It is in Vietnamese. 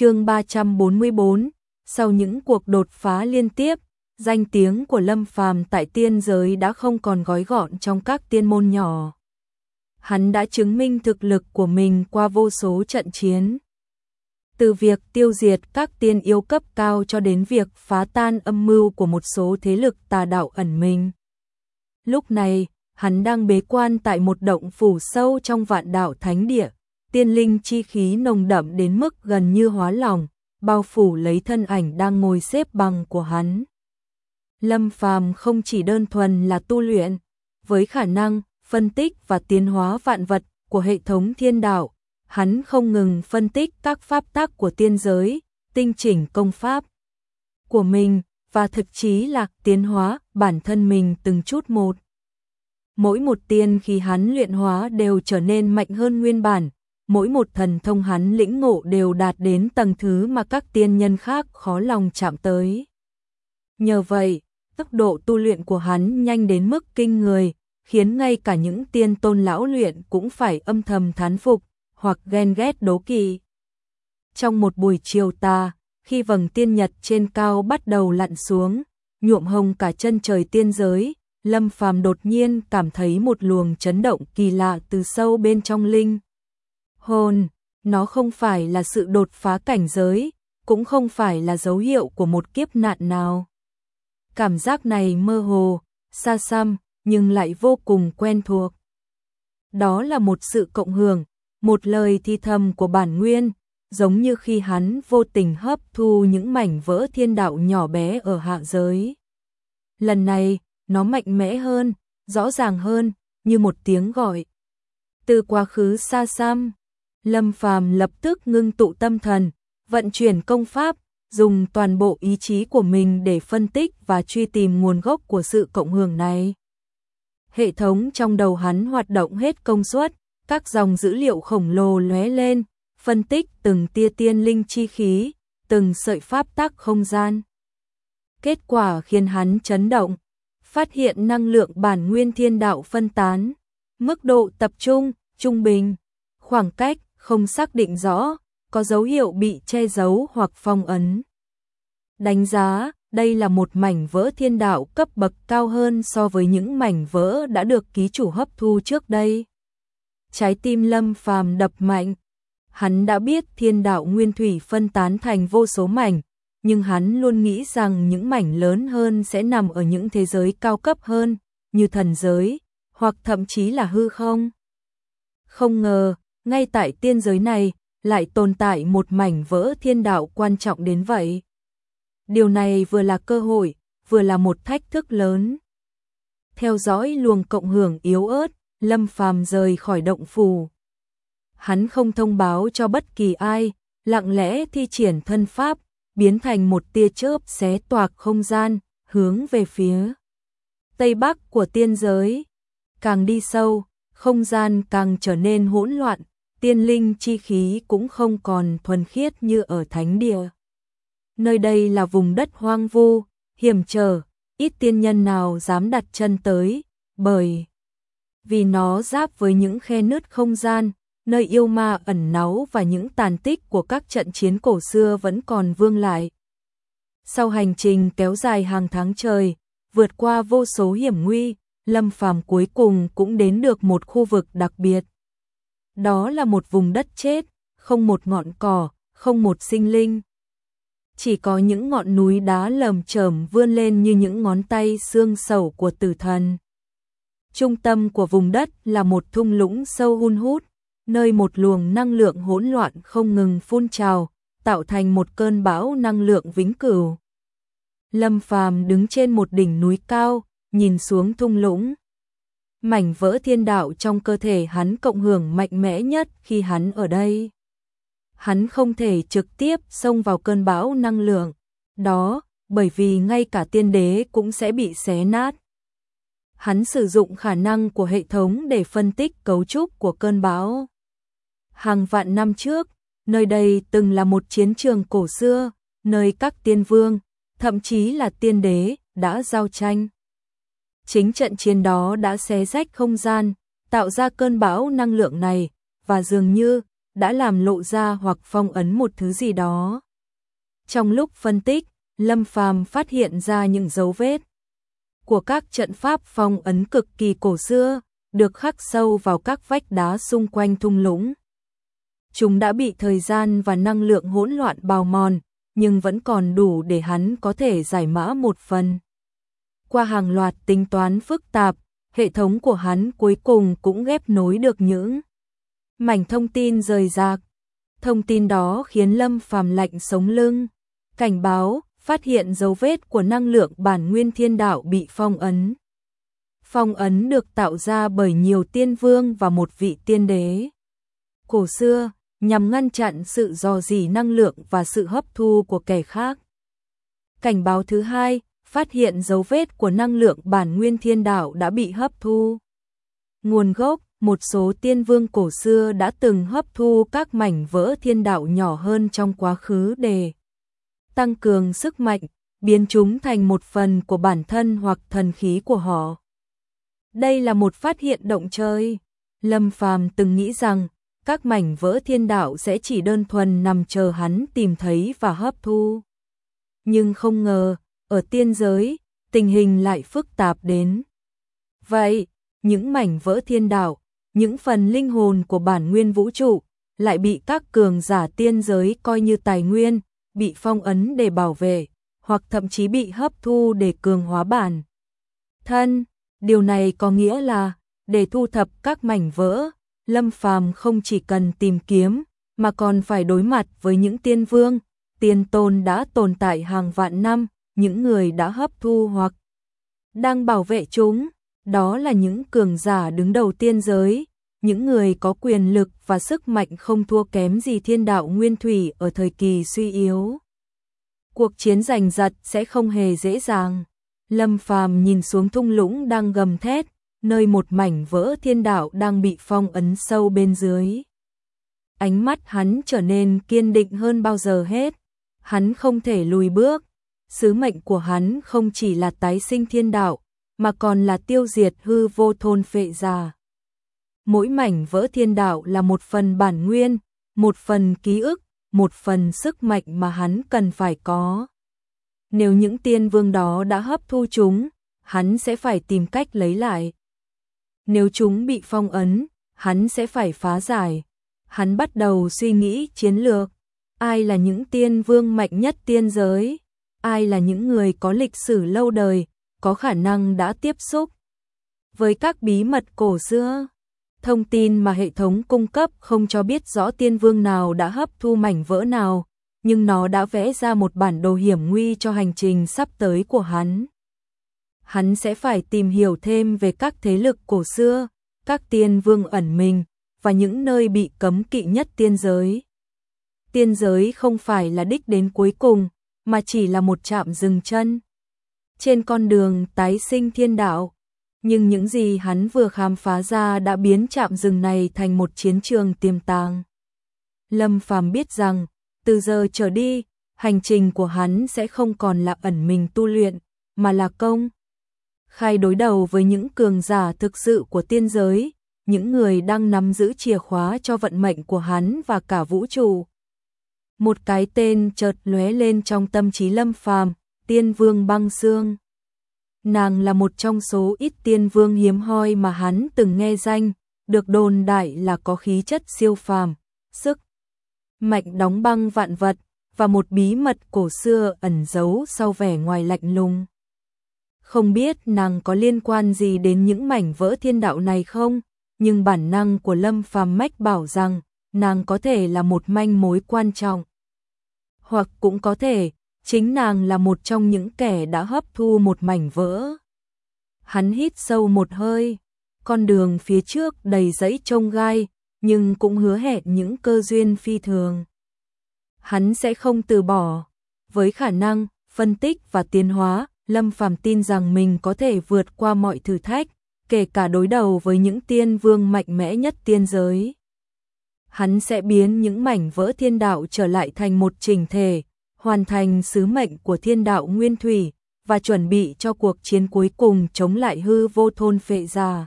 chương 344, sau những cuộc đột phá liên tiếp, danh tiếng của Lâm Phàm tại tiên giới đã không còn gói gọn trong các tiên môn nhỏ. Hắn đã chứng minh thực lực của mình qua vô số trận chiến. Từ việc tiêu diệt các tiên yêu cấp cao cho đến việc phá tan âm mưu của một số thế lực tà đạo ẩn mình. Lúc này, hắn đang bế quan tại một động phủ sâu trong vạn đạo thánh địa, tiên linh chi khí nồng đậm đến mức gần như hóa lòng, bao phủ lấy thân ảnh đang ngồi xếp bằng của hắn. Lâm Phàm không chỉ đơn thuần là tu luyện, với khả năng phân tích và tiến hóa vạn vật của hệ thống thiên đạo, hắn không ngừng phân tích các pháp tắc của tiên giới, tinh chỉnh công pháp của mình và thực chí là tiến hóa bản thân mình từng chút một. Mỗi một tiên khi hắn luyện hóa đều trở nên mạnh hơn nguyên bản, mỗi một thần thông hắn lĩnh ngộ đều đạt đến tầng thứ mà các tiên nhân khác khó lòng chạm tới. Nhờ vậy, tốc độ tu luyện của hắn nhanh đến mức kinh người, khiến ngay cả những tiên tôn lão luyện cũng phải âm thầm thán phục, hoặc ghen ghét đố kỵ. Trong một buổi chiều tà, khi vầng tiên nhật trên cao bắt đầu lặn xuống, nhuộm hồng cả chân trời tiên giới, Lâm Phàm đột nhiên cảm thấy một luồng chấn động kỳ lạ từ sâu bên trong linh. Hồn, nó không phải là sự đột phá cảnh giới, cũng không phải là dấu hiệu của một kiếp nạn nào. Cảm giác này mơ hồ, xa xăm, nhưng lại vô cùng quen thuộc. Đó là một sự cộng hưởng, một lời thi thầm của bản nguyên, giống như khi hắn vô tình hấp thu những mảnh vỡ thiên đạo nhỏ bé ở hạ giới. Lần này, nó mạnh mẽ hơn, rõ ràng hơn, như một tiếng gọi. Từ quá khứ xa xăm, Lâm Phàm lập tức ngưng tụ tâm thần, vận chuyển công pháp, dùng toàn bộ ý chí của mình để phân tích và truy tìm nguồn gốc của sự cộng hưởng này. Hệ thống trong đầu hắn hoạt động hết công suất, các dòng dữ liệu khổng lồ lóe lên, phân tích từng tia tiên linh chi khí, từng sợi pháp tắc không gian. Kết quả khiến hắn chấn động, phát hiện năng lượng bản nguyên thiên đạo phân tán, mức độ tập trung, trung bình, khoảng cách không xác định rõ, có dấu hiệu bị che giấu hoặc phong ấn. Đánh giá, đây là một mảnh vỡ thiên đạo cấp bậc cao hơn so với những mảnh vỡ đã được ký chủ hấp thu trước đây. Trái tim Lâm Phàm đập mạnh. Hắn đã biết thiên đạo nguyên thủy phân tán thành vô số mảnh, nhưng hắn luôn nghĩ rằng những mảnh lớn hơn sẽ nằm ở những thế giới cao cấp hơn, như thần giới, hoặc thậm chí là hư không. Không ngờ, ngay tại tiên giới này, lại tồn tại một mảnh vỡ thiên đạo quan trọng đến vậy. Điều này vừa là cơ hội, vừa là một thách thức lớn. Theo dõi luồng cộng hưởng yếu ớt, Lâm Phàm rời khỏi động phủ. Hắn không thông báo cho bất kỳ ai, lặng lẽ thi triển thân pháp, biến thành một tia chớp xé toạc không gian, hướng về phía tây bắc của tiên giới. Càng đi sâu, không gian càng trở nên hỗn loạn, tiên linh chi khí cũng không còn thuần khiết như ở thánh địa. Nơi đây là vùng đất hoang vu, hiểm trở, ít tiên nhân nào dám đặt chân tới, bởi vì nó giáp với những khe nứt không gian, nơi yêu ma ẩn náu và những tàn tích của các trận chiến cổ xưa vẫn còn vương lại. Sau hành trình kéo dài hàng tháng trời, vượt qua vô số hiểm nguy, Lâm Phàm cuối cùng cũng đến được một khu vực đặc biệt. Đó là một vùng đất chết, không một ngọn cỏ, không một sinh linh. Chỉ có những ngọn núi đá lầm chởm vươn lên như những ngón tay xương sầu của tử thần. Trung tâm của vùng đất là một thung lũng sâu hun hút, nơi một luồng năng lượng hỗn loạn không ngừng phun trào, tạo thành một cơn bão năng lượng vĩnh cửu. Lâm Phàm đứng trên một đỉnh núi cao, nhìn xuống thung lũng. Mảnh vỡ thiên đạo trong cơ thể hắn cộng hưởng mạnh mẽ nhất khi hắn ở đây. Hắn không thể trực tiếp xông vào cơn bão năng lượng, đó, bởi vì ngay cả tiên đế cũng sẽ bị xé nát hắn sử dụng khả năng của hệ thống để phân tích cấu trúc của cơn bão. Hàng vạn năm trước, nơi đây từng là một chiến trường cổ xưa, nơi các tiên vương, thậm chí là tiên đế, đã giao tranh. Chính trận chiến đó đã xé rách không gian, tạo ra cơn bão năng lượng này, và dường như, đã làm lộ ra hoặc phong ấn một thứ gì đó. Trong lúc phân tích, Lâm Phàm phát hiện ra những dấu vết của các trận pháp phong ấn cực kỳ cổ xưa, được khắc sâu vào các vách đá xung quanh thung lũng. Chúng đã bị thời gian và năng lượng hỗn loạn bào mòn, nhưng vẫn còn đủ để hắn có thể giải mã một phần. Qua hàng loạt tính toán phức tạp, hệ thống của hắn cuối cùng cũng ghép nối được những mảnh thông tin rời rạc. Thông tin đó khiến Lâm Phàm lạnh sống lưng, cảnh báo, phát hiện dấu vết của năng lượng bản nguyên thiên đạo bị phong ấn. Phong ấn được tạo ra bởi nhiều tiên vương và một vị tiên đế. Cổ xưa, nhằm ngăn chặn sự dò dỉ năng lượng và sự hấp thu của kẻ khác. Cảnh báo thứ hai, phát hiện dấu vết của năng lượng bản nguyên thiên đạo đã bị hấp thu. Nguồn gốc, một số tiên vương cổ xưa đã từng hấp thu các mảnh vỡ thiên đạo nhỏ hơn trong quá khứ để tăng cường sức mạnh, biến chúng thành một phần của bản thân hoặc thần khí của họ. Đây là một phát hiện động chơi. Lâm Phàm từng nghĩ rằng các mảnh vỡ thiên đạo sẽ chỉ đơn thuần nằm chờ hắn tìm thấy và hấp thu. Nhưng không ngờ, ở tiên giới, tình hình lại phức tạp đến. Vậy, những mảnh vỡ thiên đạo, những phần linh hồn của bản nguyên vũ trụ, lại bị các cường giả tiên giới coi như tài nguyên, bị phong ấn để bảo vệ, hoặc thậm chí bị hấp thu để cường hóa bản. Thân, điều này có nghĩa là, để thu thập các mảnh vỡ, Lâm Phàm không chỉ cần tìm kiếm, mà còn phải đối mặt với những tiên vương, tiên tôn đã tồn tại hàng vạn năm, những người đã hấp thu hoặc đang bảo vệ chúng, đó là những cường giả đứng đầu tiên giới, những người có quyền lực và sức mạnh không thua kém gì thiên đạo nguyên thủy ở thời kỳ suy yếu. Cuộc chiến giành giật sẽ không hề dễ dàng. Lâm Phàm nhìn xuống thung lũng đang gầm thét, nơi một mảnh vỡ thiên đạo đang bị phong ấn sâu bên dưới. Ánh mắt hắn trở nên kiên định hơn bao giờ hết. Hắn không thể lùi bước. Sứ mệnh của hắn không chỉ là tái sinh thiên đạo, mà còn là tiêu diệt hư vô thôn phệ già. Mỗi mảnh vỡ thiên đạo là một phần bản nguyên, một phần ký ức, một phần sức mạnh mà hắn cần phải có. Nếu những tiên vương đó đã hấp thu chúng, hắn sẽ phải tìm cách lấy lại. Nếu chúng bị phong ấn, hắn sẽ phải phá giải. Hắn bắt đầu suy nghĩ chiến lược. Ai là những tiên vương mạnh nhất tiên giới? Ai là những người có lịch sử lâu đời, có khả năng đã tiếp xúc với các bí mật cổ xưa? Thông tin mà hệ thống cung cấp không cho biết rõ tiên vương nào đã hấp thu mảnh vỡ nào, nhưng nó đã vẽ ra một bản đồ hiểm nguy cho hành trình sắp tới của hắn. Hắn sẽ phải tìm hiểu thêm về các thế lực cổ xưa, các tiên vương ẩn mình, và những nơi bị cấm kỵ nhất tiên giới. Tiên giới không phải là đích đến cuối cùng, mà chỉ là một trạm dừng chân. Trên con đường tái sinh thiên đạo, nhưng những gì hắn vừa khám phá ra đã biến trạm rừng này thành một chiến trường tiềm tàng. Lâm Phàm biết rằng, từ giờ trở đi, hành trình của hắn sẽ không còn là ẩn mình tu luyện, mà là công. Khai đối đầu với những cường giả thực sự của tiên giới, những người đang nắm giữ chìa khóa cho vận mệnh của hắn và cả vũ trụ. Một cái tên chợt lóe lên trong tâm trí Lâm Phàm, Tiên Vương Băng Xương. Nàng là một trong số ít tiên vương hiếm hoi mà hắn từng nghe danh, được đồn đại là có khí chất siêu phàm, sức mạnh đóng băng vạn vật và một bí mật cổ xưa ẩn giấu sau vẻ ngoài lạnh lùng. Không biết nàng có liên quan gì đến những mảnh vỡ thiên đạo này không, nhưng bản năng của Lâm Phàm mách bảo rằng nàng có thể là một manh mối quan trọng. Hoặc cũng có thể chính nàng là một trong những kẻ đã hấp thu một mảnh vỡ. Hắn hít sâu một hơi, con đường phía trước đầy dãy trông gai, nhưng cũng hứa hẹn những cơ duyên phi thường. Hắn sẽ không từ bỏ, với khả năng, phân tích và tiến hóa, Lâm Phàm tin rằng mình có thể vượt qua mọi thử thách, kể cả đối đầu với những tiên vương mạnh mẽ nhất tiên giới. Hắn sẽ biến những mảnh vỡ thiên đạo trở lại thành một trình thể, hoàn thành sứ mệnh của thiên đạo nguyên thủy và chuẩn bị cho cuộc chiến cuối cùng chống lại hư vô thôn phệ già.